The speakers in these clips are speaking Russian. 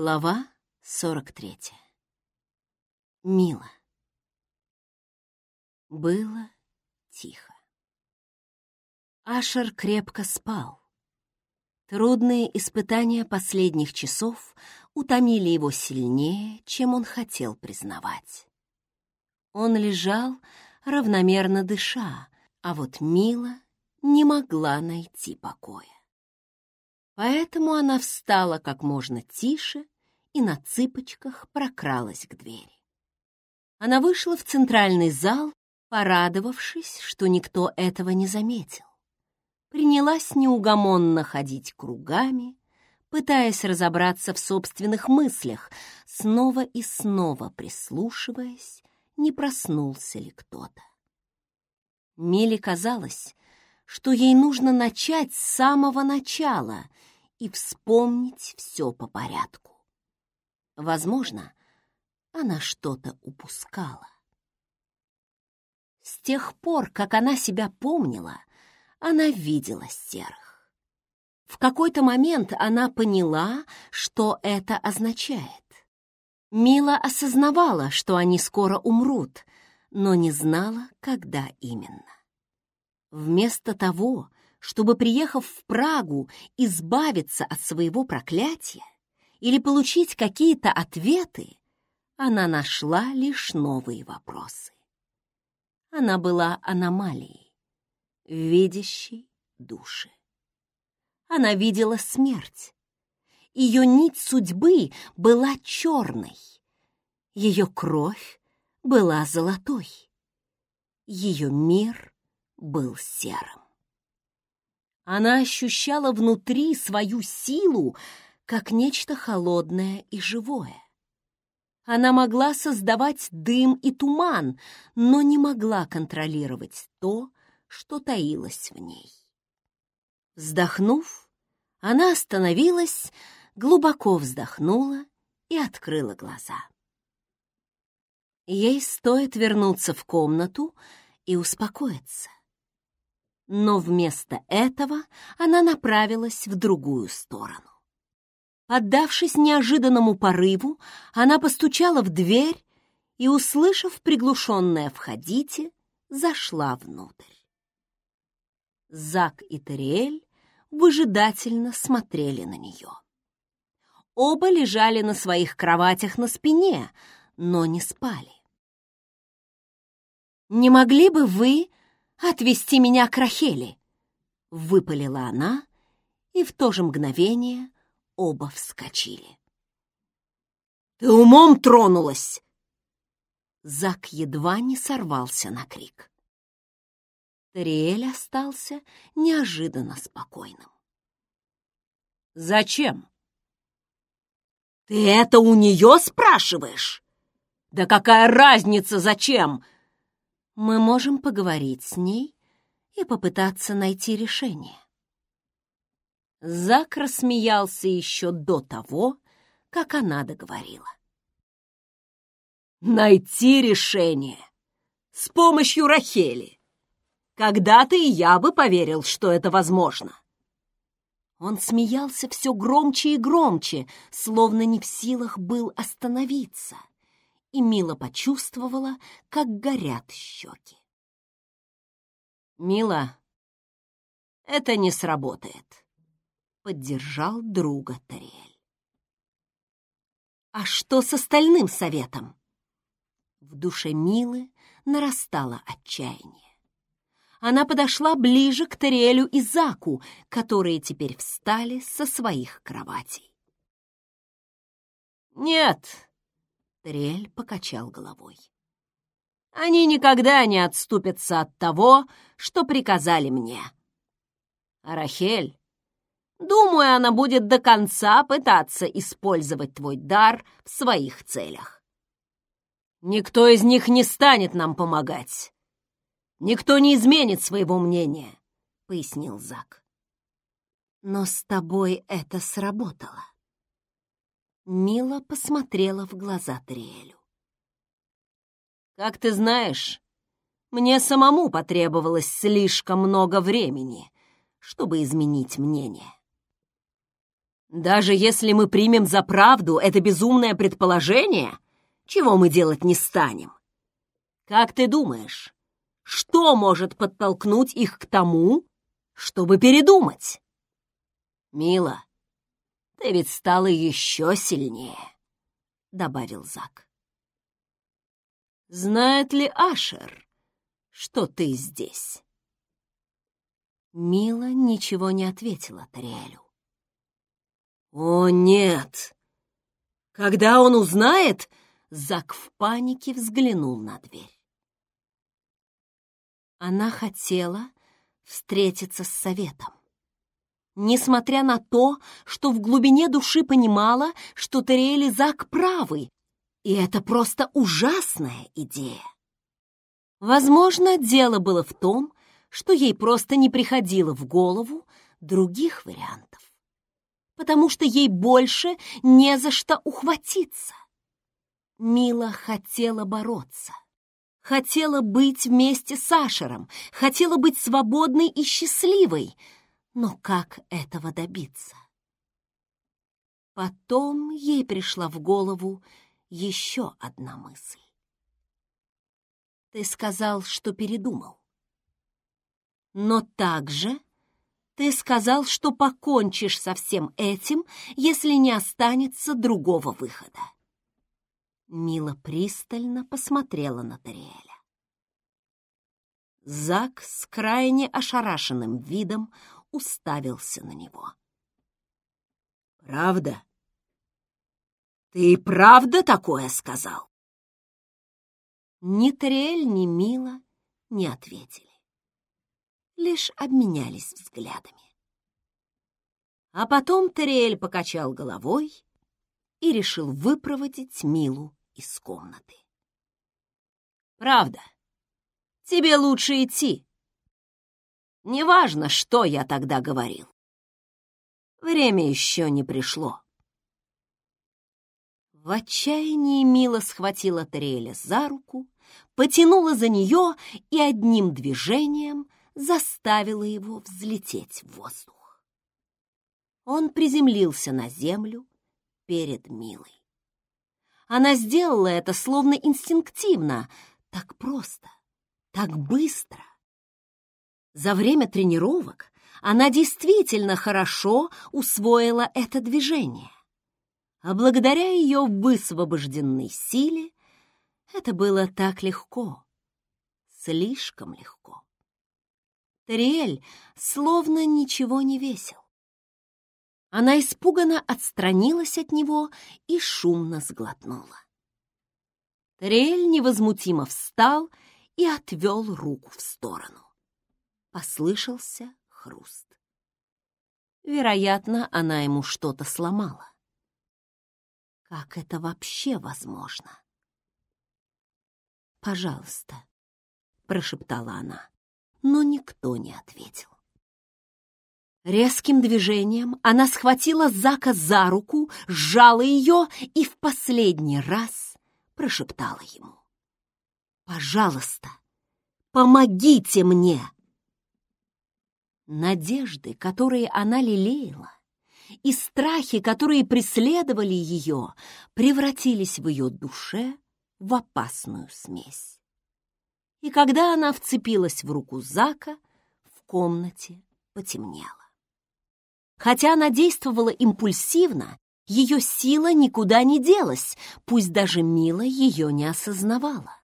Глава 43. Мила. Было тихо. Ашер крепко спал. Трудные испытания последних часов утомили его сильнее, чем он хотел признавать. Он лежал, равномерно дыша, а вот Мила не могла найти покоя. Поэтому она встала как можно тише и на цыпочках прокралась к двери. Она вышла в центральный зал, порадовавшись, что никто этого не заметил. Принялась неугомонно ходить кругами, пытаясь разобраться в собственных мыслях, снова и снова прислушиваясь, не проснулся ли кто-то. Миле казалось, что ей нужно начать с самого начала и вспомнить все по порядку. Возможно, она что-то упускала. С тех пор, как она себя помнила, она видела серых. В какой-то момент она поняла, что это означает. Мила осознавала, что они скоро умрут, но не знала, когда именно. Вместо того, чтобы, приехав в Прагу, избавиться от своего проклятия или получить какие-то ответы, она нашла лишь новые вопросы. Она была аномалией, видящей души. Она видела смерть. Ее нить судьбы была черной. Ее кровь была золотой. Ее мир был серым. Она ощущала внутри свою силу, как нечто холодное и живое. Она могла создавать дым и туман, но не могла контролировать то, что таилось в ней. Вздохнув, она остановилась, глубоко вздохнула и открыла глаза. Ей стоит вернуться в комнату и успокоиться но вместо этого она направилась в другую сторону. Поддавшись неожиданному порыву, она постучала в дверь и, услышав приглушенное «входите», зашла внутрь. Зак и Терриэль выжидательно смотрели на нее. Оба лежали на своих кроватях на спине, но не спали. «Не могли бы вы отвести меня к Рахели!» — выпалила она, и в то же мгновение оба вскочили. «Ты умом тронулась!» Зак едва не сорвался на крик. Тариэль остался неожиданно спокойным. «Зачем?» «Ты это у нее спрашиваешь?» «Да какая разница, зачем?» мы можем поговорить с ней и попытаться найти решение. Зак рассмеялся еще до того, как она договорила. «Найти решение! С помощью Рахели! Когда-то и я бы поверил, что это возможно!» Он смеялся все громче и громче, словно не в силах был остановиться и Мила почувствовала, как горят щеки. «Мила, это не сработает», — поддержал друга Тариэль. «А что с остальным советом?» В душе Милы нарастало отчаяние. Она подошла ближе к Тариэлю и Заку, которые теперь встали со своих кроватей. «Нет», Трель покачал головой. Они никогда не отступятся от того, что приказали мне. А Рахель, думаю, она будет до конца пытаться использовать твой дар в своих целях. Никто из них не станет нам помогать. Никто не изменит своего мнения, — пояснил Зак. Но с тобой это сработало. Мила посмотрела в глаза Триэлю. «Как ты знаешь, мне самому потребовалось слишком много времени, чтобы изменить мнение. Даже если мы примем за правду это безумное предположение, чего мы делать не станем? Как ты думаешь, что может подтолкнуть их к тому, чтобы передумать? Мила, ты ведь стала еще сильнее, — добавил Зак. Знает ли Ашер, что ты здесь? Мила ничего не ответила Тариэлю. «О, нет! Когда он узнает...» Зак в панике взглянул на дверь. Она хотела встретиться с советом. Несмотря на то, что в глубине души понимала, что Терриэль и Зак правы, и это просто ужасная идея. Возможно, дело было в том, что ей просто не приходило в голову других вариантов потому что ей больше не за что ухватиться. Мила хотела бороться. Хотела быть вместе с Ашером, хотела быть свободной и счастливой. Но как этого добиться? Потом ей пришла в голову еще одна мысль. Ты сказал, что передумал. Но также ты сказал, что покончишь со всем этим, если не останется другого выхода. Мила пристально посмотрела на Тариэля. Зак с крайне ошарашенным видом уставился на него. «Правда? Ты правда такое сказал?» Ни Тариэль, ни Мила не ответили лишь обменялись взглядами. А потом Терриэль покачал головой и решил выпроводить Милу из комнаты. «Правда, тебе лучше идти. Неважно, что я тогда говорил. Время еще не пришло». В отчаянии Мила схватила Терриэля за руку, потянула за нее и одним движением заставила его взлететь в воздух. Он приземлился на землю перед Милой. Она сделала это словно инстинктивно, так просто, так быстро. За время тренировок она действительно хорошо усвоила это движение. А благодаря ее высвобожденной силе это было так легко, слишком легко. Тариэль словно ничего не весил. Она испуганно отстранилась от него и шумно сглотнула. Тариэль невозмутимо встал и отвел руку в сторону. Послышался хруст. Вероятно, она ему что-то сломала. Как это вообще возможно? «Пожалуйста», — прошептала она но никто не ответил. Резким движением она схватила Зака за руку, сжала ее и в последний раз прошептала ему. «Пожалуйста, помогите мне!» Надежды, которые она лелеяла, и страхи, которые преследовали ее, превратились в ее душе в опасную смесь и когда она вцепилась в руку Зака, в комнате потемнело. Хотя она действовала импульсивно, ее сила никуда не делась, пусть даже Мила ее не осознавала.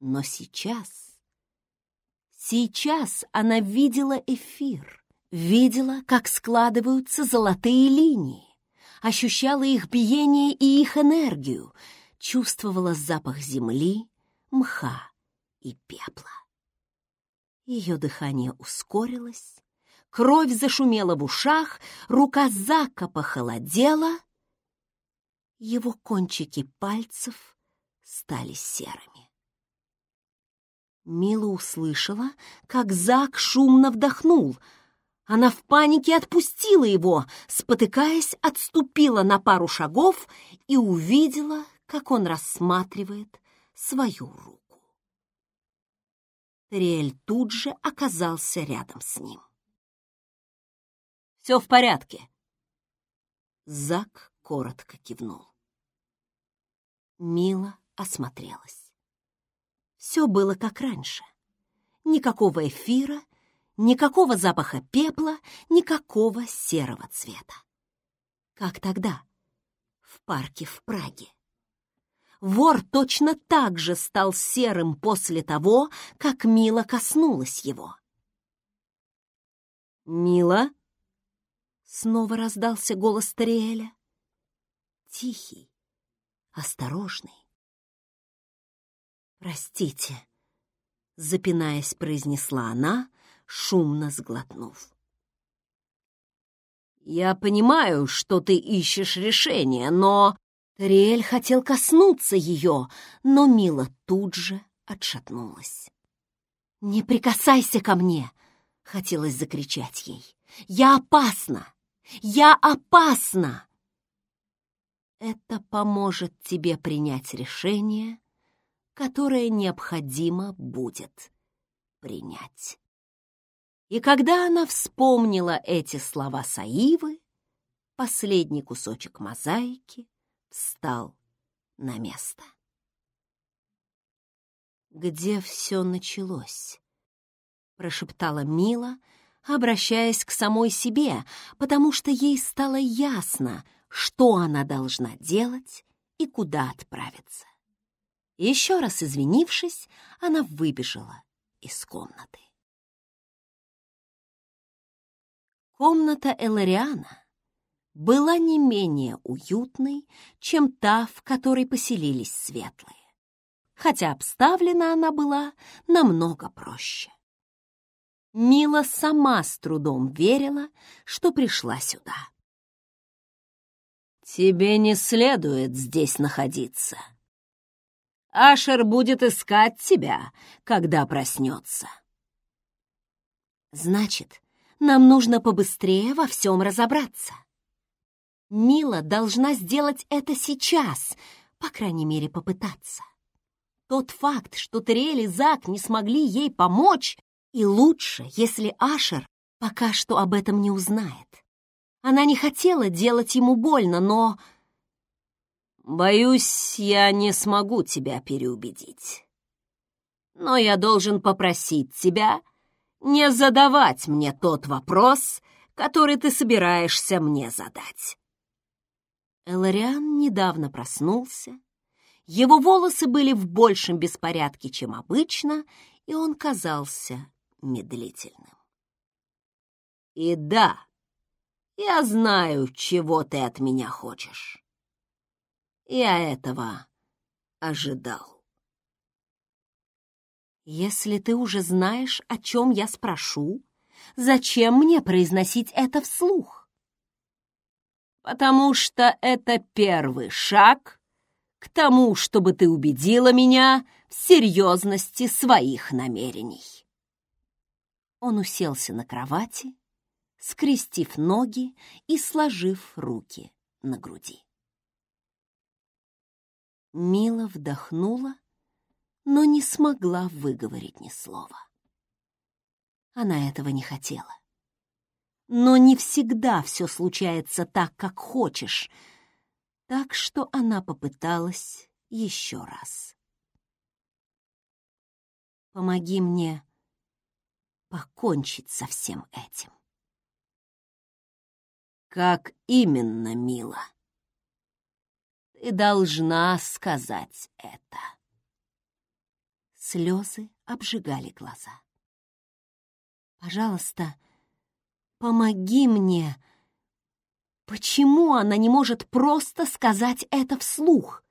Но сейчас, сейчас она видела эфир, видела, как складываются золотые линии, ощущала их биение и их энергию, чувствовала запах земли, мха, и пепла. Ее дыхание ускорилось, кровь зашумела в ушах, рука Зака похолодела, его кончики пальцев стали серыми. Мила услышала, как Зак шумно вдохнул. Она в панике отпустила его, спотыкаясь, отступила на пару шагов и увидела, как он рассматривает свою руку. Риэль тут же оказался рядом с ним. «Все в порядке. Зак коротко кивнул. Мила осмотрелась. Все было как раньше. Никакого эфира, никакого запаха пепла, никакого серого цвета. Как тогда, в парке в Праге. Вор точно так же стал серым после того, как Мила коснулась его. «Мила?» — снова раздался голос Тариэля. Тихий, осторожный. «Простите», — запинаясь, произнесла она, шумно сглотнув. «Я понимаю, что ты ищешь решение, но...» Тариэль хотел коснуться ее, но Мила тут же отшатнулась. «Не прикасайся ко мне!» — хотелось закричать ей. «Я опасна! Я опасна!» Это поможет тебе принять решение, которое необходимо будет принять. И когда она вспомнила эти слова Саивы, последний кусочек мозаики встал на место. «Где все началось?» — прошептала Мила, обращаясь к самой себе, потому что ей стало ясно, что она должна делать и куда отправиться. Еще раз извинившись, она выбежала из комнаты. Комната Элариана была не менее уютной, чем та, в которой поселились светлые, хотя обставлена она была намного проще. Мила сама с трудом верила, что пришла сюда. «Тебе не следует здесь находиться. Ашер будет искать тебя, когда проснется». «Значит, нам нужно побыстрее во всем разобраться», Мила должна сделать это сейчас, по крайней мере, попытаться. Тот факт, что Терриэль и Зак не смогли ей помочь, и лучше, если Ашер пока что об этом не узнает. Она не хотела делать ему больно, но... «Боюсь, я не смогу тебя переубедить. Но я должен попросить тебя не задавать мне тот вопрос, который ты собираешься мне задать». Элариан недавно проснулся. Его волосы были в большем беспорядке, чем обычно, и он казался медлительным. «И да, я знаю, чего ты от меня хочешь. Я этого ожидал». «Если ты уже знаешь, о чем я спрошу, зачем мне произносить это вслух?» Потому что это первый шаг к тому, чтобы ты убедила меня в серьезности своих намерений. Он уселся на кровати, скрестив ноги и сложив руки на груди. Мила вдохнула, но не смогла выговорить ни слова. Она этого не хотела. Но не всегда все случается так, как хочешь. Так что она попыталась еще раз. Помоги мне покончить со всем этим. Как именно, мила? Ты должна сказать это. Слезы обжигали глаза. Пожалуйста, Помоги мне. Почему она не может просто сказать это вслух?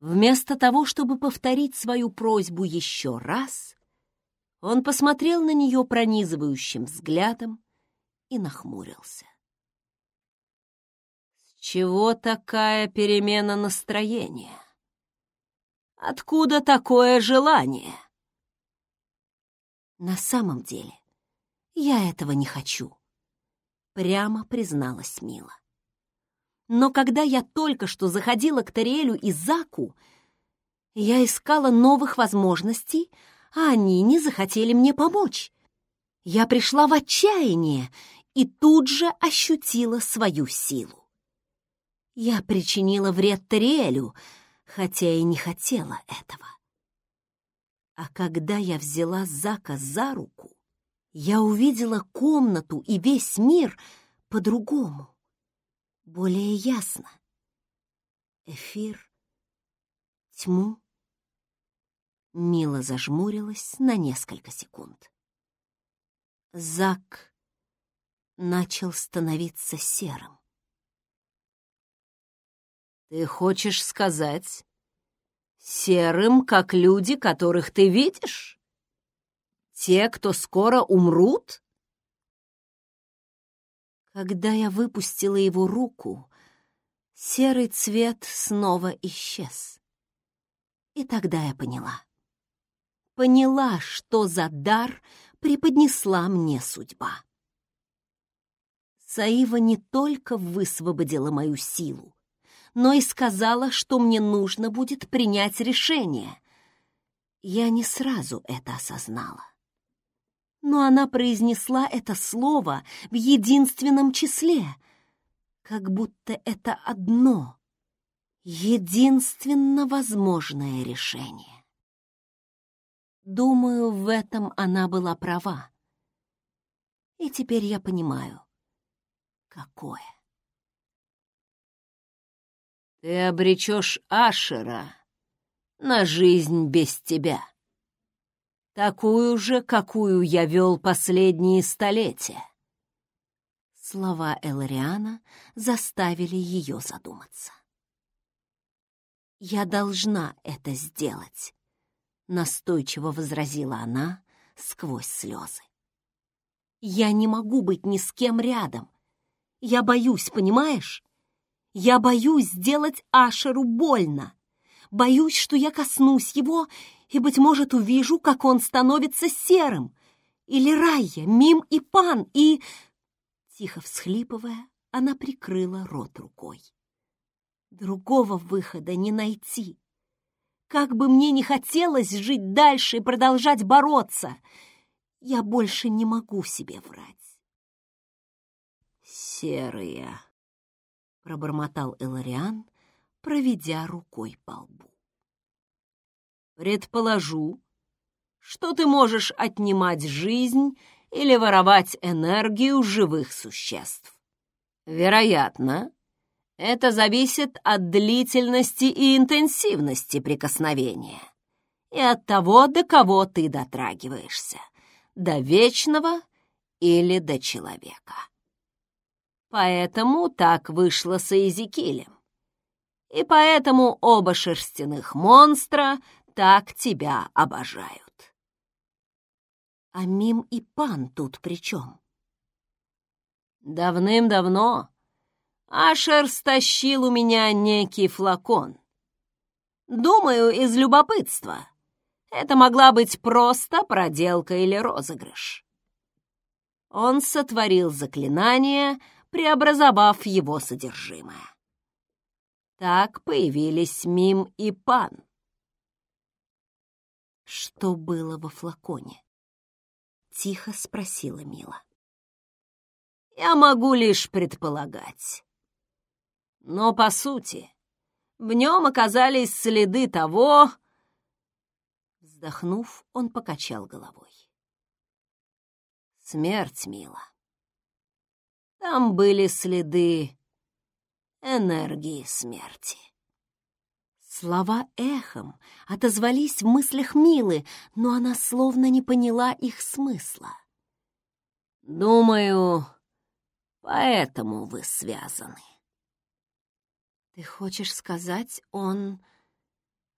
Вместо того, чтобы повторить свою просьбу еще раз, он посмотрел на нее пронизывающим взглядом и нахмурился. С чего такая перемена настроения? Откуда такое желание? На самом деле, «Я этого не хочу», — прямо призналась Мила. «Но когда я только что заходила к Тариэлю и Заку, я искала новых возможностей, а они не захотели мне помочь. Я пришла в отчаяние, и тут же ощутила свою силу. Я причинила вред Тариэлю, хотя и не хотела этого. А когда я взяла Зака за руку, я увидела комнату и весь мир по-другому, более ясно. Эфир, тьму. Мила зажмурилась на несколько секунд. Зак начал становиться серым. «Ты хочешь сказать, серым, как люди, которых ты видишь? Те, кто скоро умрут?» Когда я выпустила его руку, серый цвет снова исчез. И тогда я поняла. Поняла, что за дар преподнесла мне судьба. Саива не только высвободила мою силу, но и сказала, что мне нужно будет принять решение. Я не сразу это осознала. Но она произнесла это слово в единственном числе, как будто это одно, единственно возможное решение. Думаю, в этом она была права. И теперь я понимаю, какое. Ты обречешь Ашера на жизнь без тебя. Такую же, какую я вел последние столетия. Слова Элариана заставили ее задуматься. «Я должна это сделать», — настойчиво возразила она сквозь слезы. «Я не могу быть ни с кем рядом. Я боюсь, понимаешь? Я боюсь сделать Ашеру больно. Боюсь, что я коснусь его и, быть может, увижу, как он становится серым. Или Райя, Мим и Пан, и... Тихо всхлипывая, она прикрыла рот рукой. Другого выхода не найти. Как бы мне не хотелось жить дальше и продолжать бороться, я больше не могу себе врать. Серые пробормотал Элариан, проведя рукой по лбу. Предположу, что ты можешь отнимать жизнь или воровать энергию живых существ. Вероятно, это зависит от длительности и интенсивности прикосновения и от того, до кого ты дотрагиваешься, до вечного или до человека. Поэтому так вышло с Эзекилем. И поэтому оба шерстяных монстра так тебя обожают. А Мим и Пан тут при чем? Давным-давно Ашер стащил у меня некий флакон. Думаю, из любопытства. Это могла быть просто проделка или розыгрыш. Он сотворил заклинание — преобразовав его содержимое. Так появились Мим и Пан. «Что было во флаконе?» — тихо спросила Мила. «Я могу лишь предполагать. Но, по сути, в нем оказались следы того...» Вздохнув, он покачал головой. «Смерть, Мила. Там были следы энергии смерти. Слова эхом отозвались в мыслях Милы, но она словно не поняла их смысла. «Думаю, поэтому вы связаны». «Ты хочешь сказать, он...»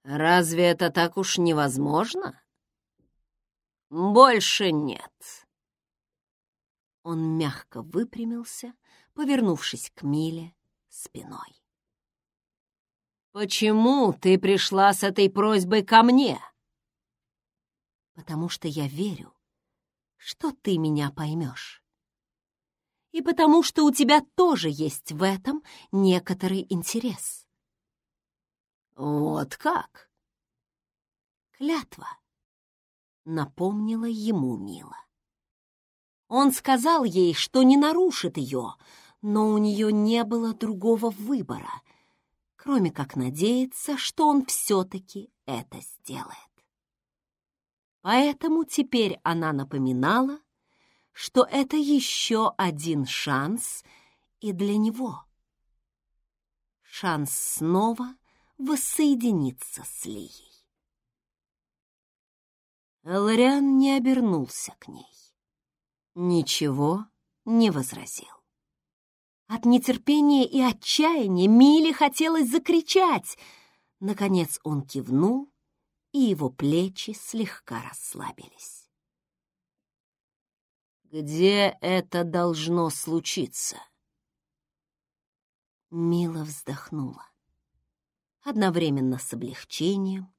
«Разве это так уж невозможно?» «Больше нет», он мягко выпрямился, повернувшись к Миле спиной. «Почему ты пришла с этой просьбой ко мне?» «Потому что я верю, что ты меня поймешь. И потому что у тебя тоже есть в этом некоторый интерес». «Вот как?» «Клятва», — напомнила ему Мила. Он сказал ей, что не нарушит ее, но у нее не было другого выбора, кроме как надеяться, что он все-таки это сделает. Поэтому теперь она напоминала, что это еще один шанс и для него. Шанс снова воссоединиться с Лией. Лориан не обернулся к ней. Ничего не возразил. От нетерпения и отчаяния Миле хотелось закричать. Наконец он кивнул, и его плечи слегка расслабились. «Где это должно случиться?» Мила вздохнула, одновременно с облегчением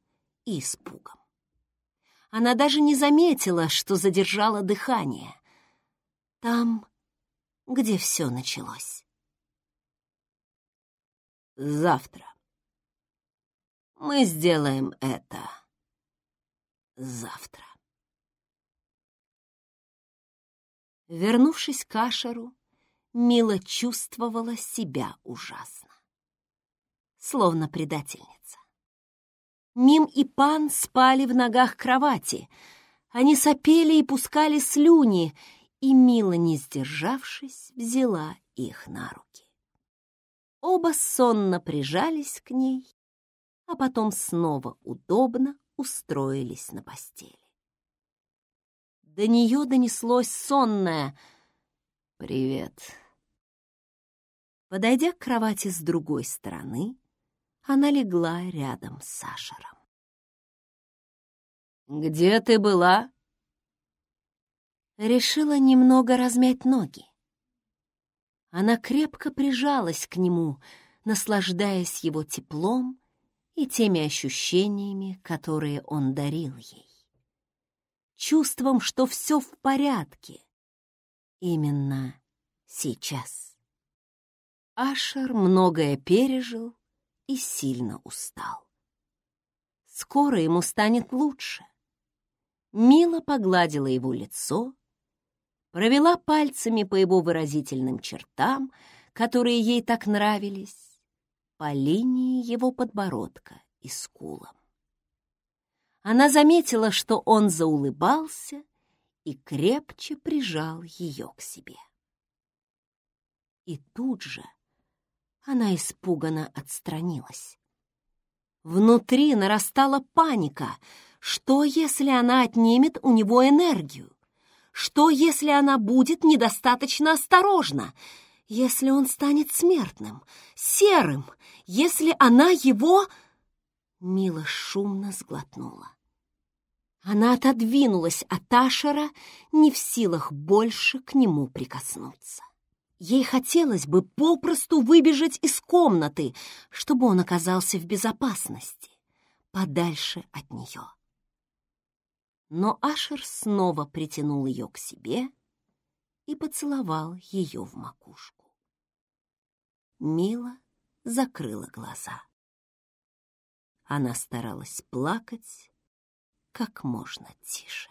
и испугом. Она даже не заметила, что задержала дыхание. Там, где все началось. Завтра. Мы сделаем это завтра. Вернувшись к Ашеру, Мила чувствовала себя ужасно. Словно предательница. Мим и Пан спали в ногах кровати. Они сопели и пускали слюни, и Мила, не сдержавшись, взяла их на руки. Оба сонно прижались к ней, а потом снова удобно устроились на постели. До нее донеслось сонное «Привет». Подойдя к кровати с другой стороны, она легла рядом с Сашером. «Где ты была?» Решила немного размять ноги. Она крепко прижалась к нему, наслаждаясь его теплом и теми ощущениями, которые он дарил ей. Чувством, что все в порядке. Именно сейчас. Ашер многое пережил и сильно устал. Скоро ему станет лучше. Мила погладила его лицо, провела пальцами по его выразительным чертам, которые ей так нравились, по линии его подбородка и скулам. Она заметила, что он заулыбался и крепче прижал ее к себе. И тут же она испуганно отстранилась. Внутри нарастала паника. Что, если она отнимет у него энергию? Что, если она будет недостаточно осторожна? Если он станет смертным, серым, если она его... Мила шумно сглотнула. Она отодвинулась от Ашера, не в силах больше к нему прикоснуться. Ей хотелось бы попросту выбежать из комнаты, чтобы он оказался в безопасности, подальше от нее. Но Ашер снова притянул ее к себе и поцеловал ее в макушку. Мила закрыла глаза. Она старалась плакать как можно тише.